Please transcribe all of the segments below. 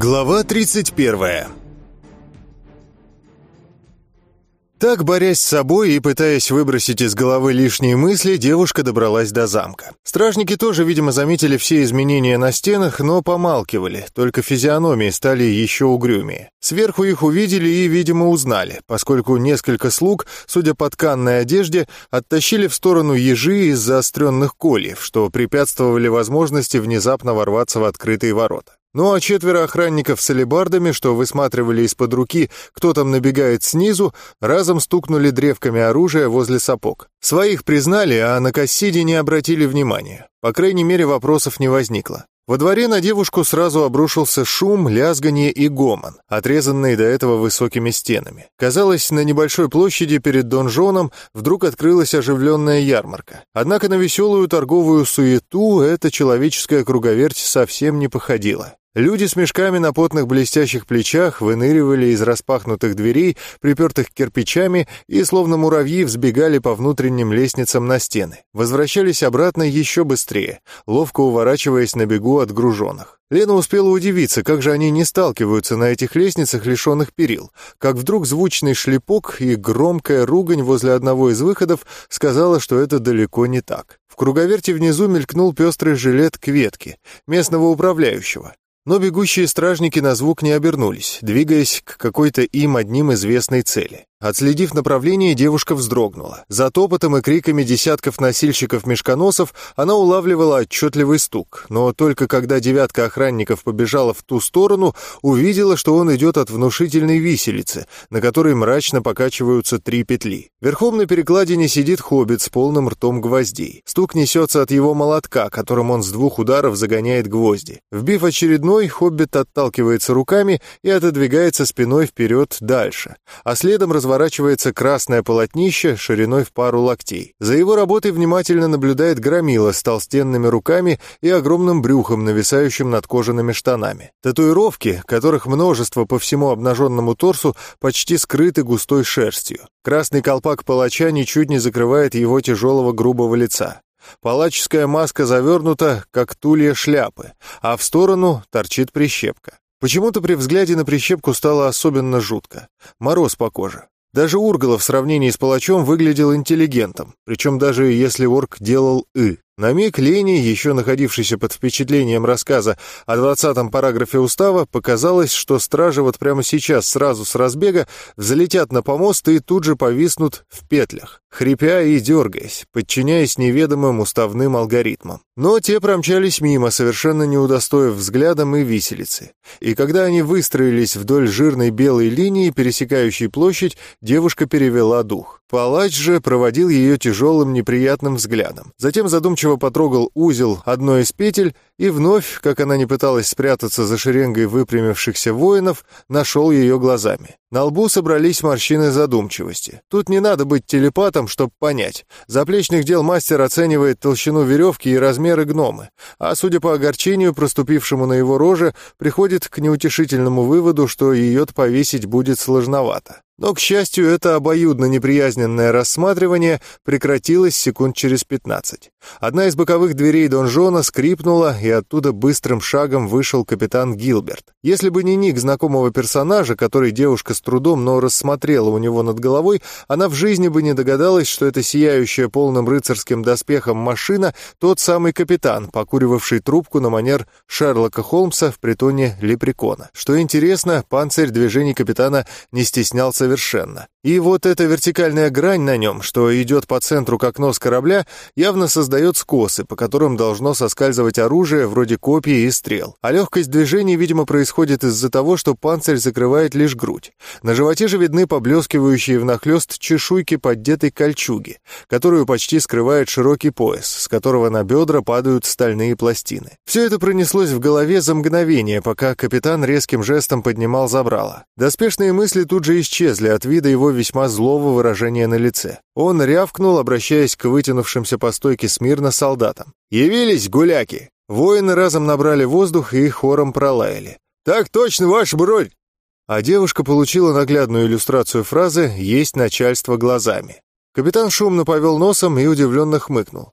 Глава 31 Так, борясь с собой и пытаясь выбросить из головы лишние мысли, девушка добралась до замка. Стражники тоже, видимо, заметили все изменения на стенах, но помалкивали, только физиономии стали еще угрюмее. Сверху их увидели и, видимо, узнали, поскольку несколько слуг, судя по тканной одежде, оттащили в сторону ежи из заостренных кольев, что препятствовали возможности внезапно ворваться в открытые ворота. Ну а четверо охранников с алебардами, что высматривали из-под руки, кто там набегает снизу, разом стукнули древками оружия возле сапог. Своих признали, а на Кассиде не обратили внимания. По крайней мере, вопросов не возникло. Во дворе на девушку сразу обрушился шум, лязганье и гомон, отрезанные до этого высокими стенами. Казалось, на небольшой площади перед донжоном вдруг открылась оживленная ярмарка. Однако на веселую торговую суету эта человеческая круговерть совсем не походила. Люди с мешками на потных блестящих плечах выныривали из распахнутых дверей, припертых кирпичами, и словно муравьи взбегали по внутренним лестницам на стены. Возвращались обратно еще быстрее, ловко уворачиваясь на бегу от груженных. Лена успела удивиться, как же они не сталкиваются на этих лестницах, лишенных перил. Как вдруг звучный шлепок и громкая ругань возле одного из выходов сказала, что это далеко не так. В круговерте внизу мелькнул пестрый жилет Кветки, местного управляющего. Но бегущие стражники на звук не обернулись, двигаясь к какой-то им одним известной цели. Отследив направление, девушка вздрогнула. За топотом и криками десятков носильщиков-мешконосов она улавливала отчетливый стук, но только когда девятка охранников побежала в ту сторону, увидела, что он идет от внушительной виселицы, на которой мрачно покачиваются три петли. Верхом на перекладине сидит хоббит с полным ртом гвоздей. Стук несется от его молотка, которым он с двух ударов загоняет гвозди. Вбив очередной, хоббит отталкивается руками и отодвигается спиной вперед дальше, а следом раз разворачивается красное полотнище шириной в пару локтей. За его работой внимательно наблюдает громила с толстенными руками и огромным брюхом, нависающим над кожаными штанами. Татуировки, которых множество по всему обнаженному торсу, почти скрыты густой шерстью. Красный колпак палача ничуть не закрывает его тяжелого грубого лица. Палаческая маска завернута, как тулья шляпы, а в сторону торчит прищепка. Почему-то при взгляде на прищепку стало особенно жутко. Мороз по коже. Даже Ургала в сравнении с палачом выглядел интеллигентом, причем даже если орк делал «ы». На миг Лене, еще находившейся под впечатлением рассказа о двадцатом параграфе устава, показалось, что стражи вот прямо сейчас сразу с разбега взлетят на помост и тут же повиснут в петлях, хрипя и дергаясь, подчиняясь неведомым уставным алгоритмам. Но те промчались мимо, совершенно не удостоив взглядом и виселицы. И когда они выстроились вдоль жирной белой линии, пересекающей площадь, девушка перевела дух. Палач же проводил ее тяжелым неприятным взглядом. Затем задумчиво потрогал узел одной из петель и вновь, как она не пыталась спрятаться за шеренгой выпрямившихся воинов, нашел ее глазами. На лбу собрались морщины задумчивости. Тут не надо быть телепатом, чтобы понять. Заплечных дел мастер оценивает толщину веревки и размеры гномы, а, судя по огорчению, проступившему на его роже, приходит к неутешительному выводу, что ее-то повесить будет сложновато. Но, к счастью, это обоюдно неприязненное рассматривание прекратилось секунд через пятнадцать. Одна из боковых дверей донжона скрипнула, оттуда быстрым шагом вышел капитан Гилберт. Если бы не ник знакомого персонажа, который девушка с трудом, но рассмотрела у него над головой, она в жизни бы не догадалась, что это сияющая полным рыцарским доспехом машина тот самый капитан, покуривавший трубку на манер Шерлока Холмса в притоне Лепрекона. Что интересно, панцирь движений капитана не стеснялся совершенно. И вот эта вертикальная грань на нем, что идет по центру как нос корабля, явно создает скосы, по которым должно соскальзывать оружие вроде копий и стрел. А легкость движения, видимо, происходит из-за того, что панцирь закрывает лишь грудь. На животе же видны поблескивающие внахлёст чешуйки поддетой кольчуги, которую почти скрывает широкий пояс, с которого на бедра падают стальные пластины. Все это пронеслось в голове за мгновение, пока капитан резким жестом поднимал забрало. Доспешные мысли тут же исчезли от вида его весьма злого выражения на лице. Он рявкнул, обращаясь к вытянувшимся по стойке смирно солдатам. «Явились, гуляки!» Воины разом набрали воздух и хором пролаяли. «Так точно, ваш бронь!» А девушка получила наглядную иллюстрацию фразы «есть начальство глазами». Капитан шумно повел носом и удивленно хмыкнул.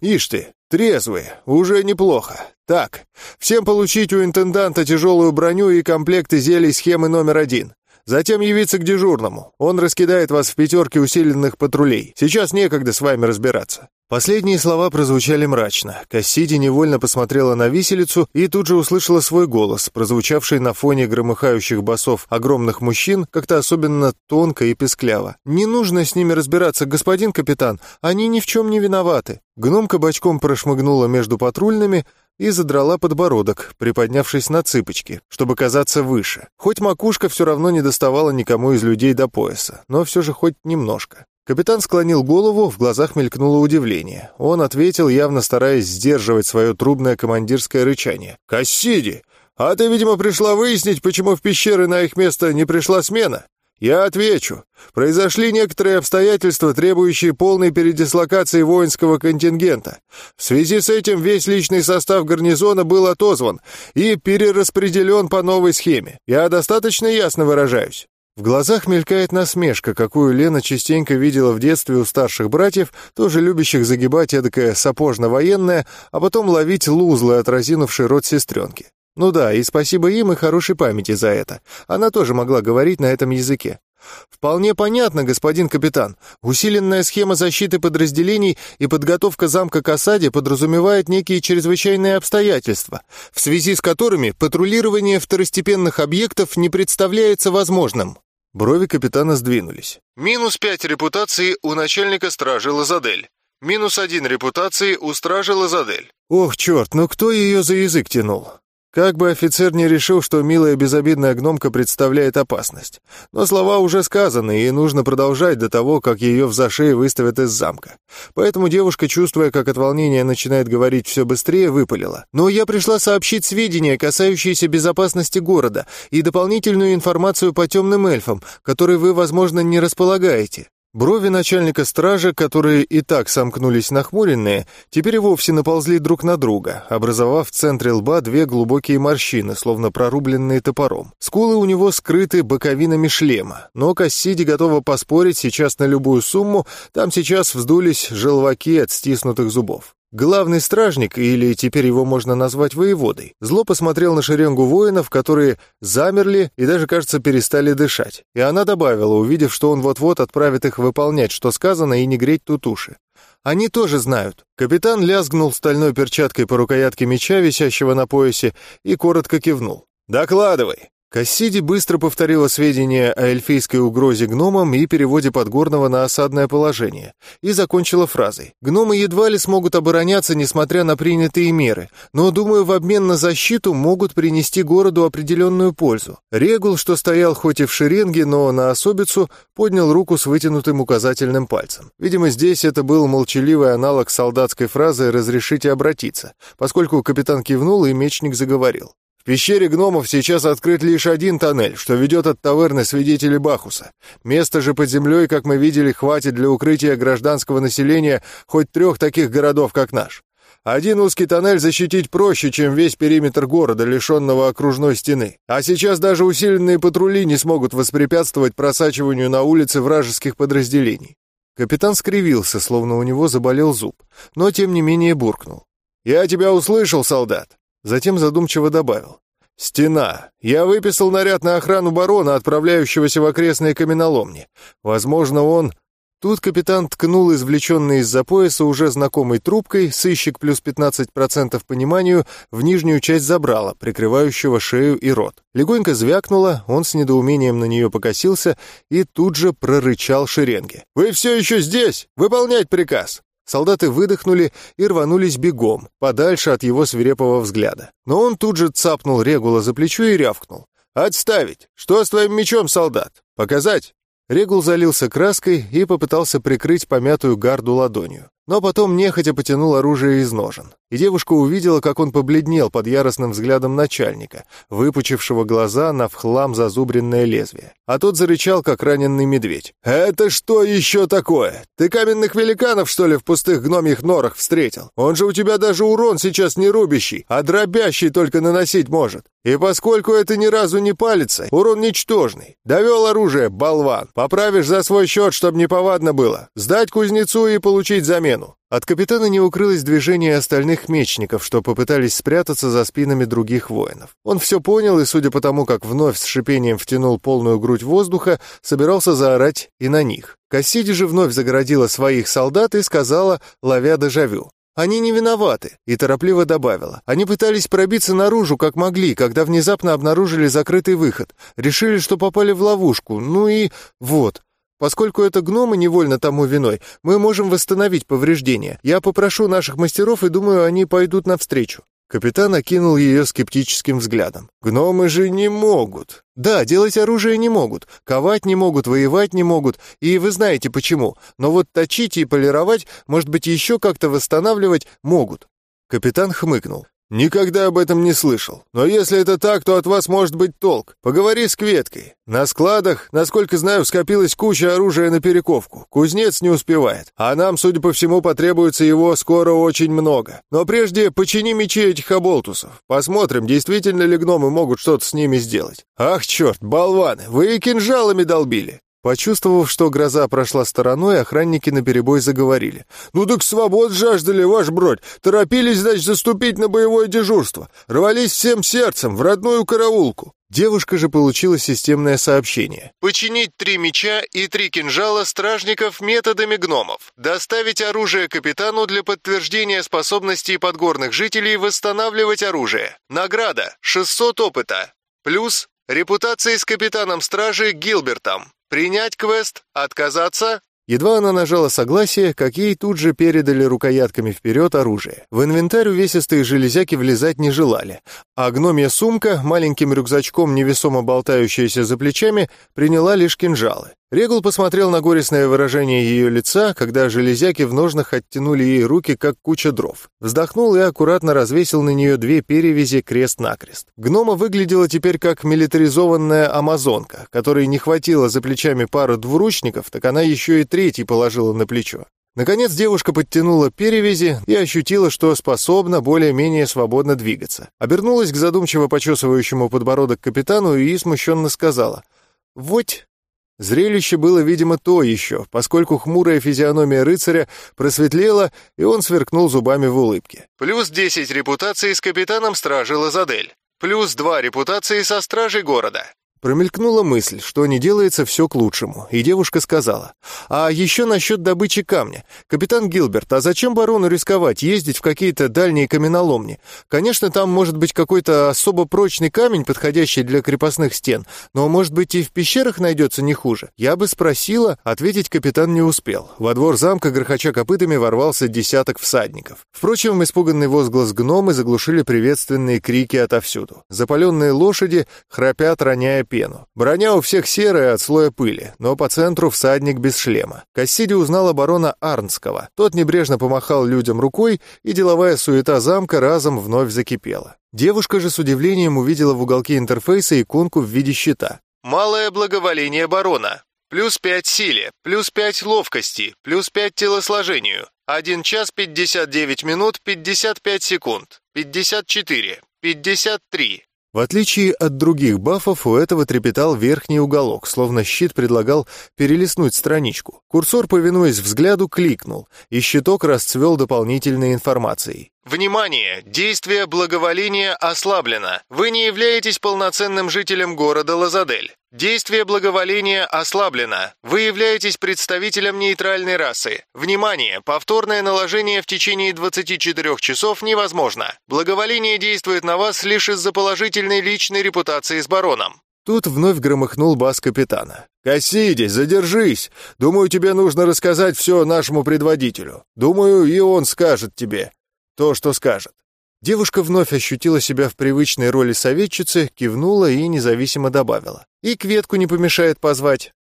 «Ишь ты, «Трезвые. Уже неплохо. Так, всем получить у интенданта тяжелую броню и комплекты зелий схемы номер один. Затем явиться к дежурному. Он раскидает вас в пятерке усиленных патрулей. Сейчас некогда с вами разбираться». Последние слова прозвучали мрачно. Кассиди невольно посмотрела на виселицу и тут же услышала свой голос, прозвучавший на фоне громыхающих басов огромных мужчин, как-то особенно тонко и пескляво. «Не нужно с ними разбираться, господин капитан, они ни в чем не виноваты». Гномка бочком прошмыгнула между патрульными, и задрала подбородок, приподнявшись на цыпочки, чтобы казаться выше. Хоть макушка все равно не доставала никому из людей до пояса, но все же хоть немножко. Капитан склонил голову, в глазах мелькнуло удивление. Он ответил, явно стараясь сдерживать свое трубное командирское рычание. «Кассиди, а ты, видимо, пришла выяснить, почему в пещеры на их место не пришла смена?» «Я отвечу. Произошли некоторые обстоятельства, требующие полной передислокации воинского контингента. В связи с этим весь личный состав гарнизона был отозван и перераспределен по новой схеме. Я достаточно ясно выражаюсь». В глазах мелькает насмешка, какую Лена частенько видела в детстве у старших братьев, тоже любящих загибать эдакое сапожно-военное, а потом ловить лузлы от разинувшей рот сестренки. Ну да, и спасибо им и хорошей памяти за это. Она тоже могла говорить на этом языке. «Вполне понятно, господин капитан. Усиленная схема защиты подразделений и подготовка замка к осаде подразумевает некие чрезвычайные обстоятельства, в связи с которыми патрулирование второстепенных объектов не представляется возможным». Брови капитана сдвинулись. «Минус пять репутации у начальника стражи Лазадель. Минус один репутации у стражи Лазадель». «Ох, черт, ну кто ее за язык тянул?» Как бы офицер не решил, что милая безобидная гномка представляет опасность. Но слова уже сказаны, и нужно продолжать до того, как ее в зашее выставят из замка. Поэтому девушка, чувствуя, как от волнения начинает говорить все быстрее, выпалила. «Но я пришла сообщить сведения, касающиеся безопасности города, и дополнительную информацию по темным эльфам, которой вы, возможно, не располагаете. Брови начальника стражи, которые и так сомкнулись нахмуренные, теперь вовсе наползли друг на друга, образовав в центре лба две глубокие морщины, словно прорубленные топором. Скулы у него скрыты боковинами шлема, но Кассиди готова поспорить сейчас на любую сумму, там сейчас вздулись желваки от стиснутых зубов. Главный стражник, или теперь его можно назвать воеводой, зло посмотрел на шеренгу воинов, которые замерли и даже, кажется, перестали дышать. И она добавила, увидев, что он вот-вот отправит их выполнять, что сказано, и не греть тут уши. Они тоже знают. Капитан лязгнул стальной перчаткой по рукоятке меча, висящего на поясе, и коротко кивнул. «Докладывай!» Кассиди быстро повторила сведения о эльфийской угрозе гномам и переводе Подгорного на осадное положение, и закончила фразой. «Гномы едва ли смогут обороняться, несмотря на принятые меры, но, думаю, в обмен на защиту могут принести городу определенную пользу». Регул, что стоял хоть и в шеренге, но на особицу, поднял руку с вытянутым указательным пальцем. Видимо, здесь это был молчаливый аналог солдатской фразы «разрешите обратиться», поскольку капитан кивнул и мечник заговорил пещере гномов сейчас открыт лишь один тоннель, что ведет от таверны свидетелей Бахуса. Места же под землей, как мы видели, хватит для укрытия гражданского населения хоть трех таких городов, как наш. Один узкий тоннель защитить проще, чем весь периметр города, лишенного окружной стены. А сейчас даже усиленные патрули не смогут воспрепятствовать просачиванию на улице вражеских подразделений. Капитан скривился, словно у него заболел зуб, но тем не менее буркнул. «Я тебя услышал, солдат. Затем задумчиво добавил. «Стена. Я выписал наряд на охрану барона, отправляющегося в окрестные каменоломни. Возможно, он...» Тут капитан ткнул извлеченный из-за пояса уже знакомой трубкой, сыщик плюс 15% пониманию, в нижнюю часть забрала, прикрывающего шею и рот. Легонько звякнуло, он с недоумением на нее покосился и тут же прорычал шеренги. «Вы все еще здесь? Выполнять приказ!» Солдаты выдохнули и рванулись бегом, подальше от его свирепого взгляда. Но он тут же цапнул Регула за плечо и рявкнул. «Отставить! Что с твоим мечом, солдат? Показать?» Регул залился краской и попытался прикрыть помятую гарду ладонью. Но потом нехотя потянул оружие из ножен и девушка увидела, как он побледнел под яростным взглядом начальника, выпучившего глаза на вхлам зазубренное лезвие. А тот зарычал, как раненый медведь. «Это что еще такое? Ты каменных великанов, что ли, в пустых гномьих норах встретил? Он же у тебя даже урон сейчас не рубящий, а дробящий только наносить может. И поскольку это ни разу не палится, урон ничтожный. Довел оружие, болван. Поправишь за свой счет, чтобы неповадно было. Сдать кузнецу и получить замену. От капитана не укрылось движение остальных мечников, что попытались спрятаться за спинами других воинов. Он все понял и, судя по тому, как вновь с шипением втянул полную грудь воздуха, собирался заорать и на них. Кассиди же вновь загородила своих солдат и сказала, ловя дежавю. Они не виноваты, и торопливо добавила. Они пытались пробиться наружу, как могли, когда внезапно обнаружили закрытый выход. Решили, что попали в ловушку. Ну и вот. Поскольку это гномы невольно тому виной, мы можем восстановить повреждения. Я попрошу наших мастеров и думаю, они пойдут навстречу». Капитан окинул ее скептическим взглядом. «Гномы же не могут». «Да, делать оружие не могут, ковать не могут, воевать не могут, и вы знаете почему. Но вот точить и полировать, может быть, еще как-то восстанавливать могут». Капитан хмыкнул. «Никогда об этом не слышал. Но если это так, то от вас может быть толк. Поговори с Кветкой. На складах, насколько знаю, скопилась куча оружия на перековку. Кузнец не успевает. А нам, судя по всему, потребуется его скоро очень много. Но прежде почини мечи этих оболтусов. Посмотрим, действительно ли гномы могут что-то с ними сделать. Ах, черт, болваны, вы и кинжалами долбили. Почувствовав, что гроза прошла стороной, охранники наперебой заговорили. «Ну так свобод жаждали, ваш бродь! Торопились, значит, заступить на боевое дежурство! Рвались всем сердцем в родную караулку!» Девушка же получила системное сообщение. «Починить три меча и три кинжала стражников методами гномов. Доставить оружие капитану для подтверждения способностей подгорных жителей восстанавливать оружие. Награда — 600 опыта. Плюс репутация с капитаном стражи Гилбертом. «Принять квест? Отказаться?» Едва она нажала согласие, как ей тут же передали рукоятками вперед оружие. В инвентарь увесистые железяки влезать не желали, а гномья сумка, маленьким рюкзачком невесомо болтающаяся за плечами, приняла лишь кинжалы. Регул посмотрел на горестное выражение ее лица, когда железяки в ножнах оттянули ей руки, как куча дров. Вздохнул и аккуратно развесил на нее две перевязи крест-накрест. Гнома выглядела теперь как милитаризованная амазонка, которой не хватило за плечами пару двуручников, так она еще и третий положила на плечо. Наконец девушка подтянула перевязи и ощутила, что способна более-менее свободно двигаться. Обернулась к задумчиво почесывающему подбородок капитану и смущенно сказала «Вот Зрелище было, видимо, то еще, поскольку хмурая физиономия рыцаря просветлела, и он сверкнул зубами в улыбке. «Плюс десять репутаций с капитаном стражи Лазадель. Плюс два репутации со стражей города. Промелькнула мысль, что не делается все к лучшему, и девушка сказала, «А еще насчет добычи камня. Капитан Гилберт, а зачем барону рисковать, ездить в какие-то дальние каменоломни? Конечно, там может быть какой-то особо прочный камень, подходящий для крепостных стен, но, может быть, и в пещерах найдется не хуже. Я бы спросила, ответить капитан не успел. Во двор замка, грохоча копытами, ворвался десяток всадников. Впрочем, испуганный возглас гномы заглушили приветственные крики отовсюду. Запаленные лошади храпят, роняя пену. Броня у всех серая от слоя пыли, но по центру всадник без шлема. Кассиди узнал оборона Арнского. Тот небрежно помахал людям рукой, и деловая суета замка разом вновь закипела. Девушка же с удивлением увидела в уголке интерфейса иконку в виде щита. «Малое благоволение барона. Плюс 5 силе, плюс 5 ловкости, плюс 5 телосложению. 1 час 59 минут 55 секунд. 54, 53, в отличие от других бафов, у этого трепетал верхний уголок, словно щит предлагал перелистнуть страничку. Курсор, повинуясь взгляду, кликнул, и щиток расцвел дополнительной информацией. Внимание! Действие благоволения ослаблено. Вы не являетесь полноценным жителем города Лазадель. Действие благоволения ослаблено. Вы являетесь представителем нейтральной расы. Внимание! Повторное наложение в течение 24 часов невозможно. Благоволение действует на вас лишь из-за положительной личной репутации с бароном. Тут вновь громыхнул бас капитана. «Кассиди, задержись! Думаю, тебе нужно рассказать все нашему предводителю. Думаю, и он скажет тебе то, что скажет. Девушка вновь ощутила себя в привычной роли советчицы, кивнула и независимо добавила. «И Кветку не помешает позвать».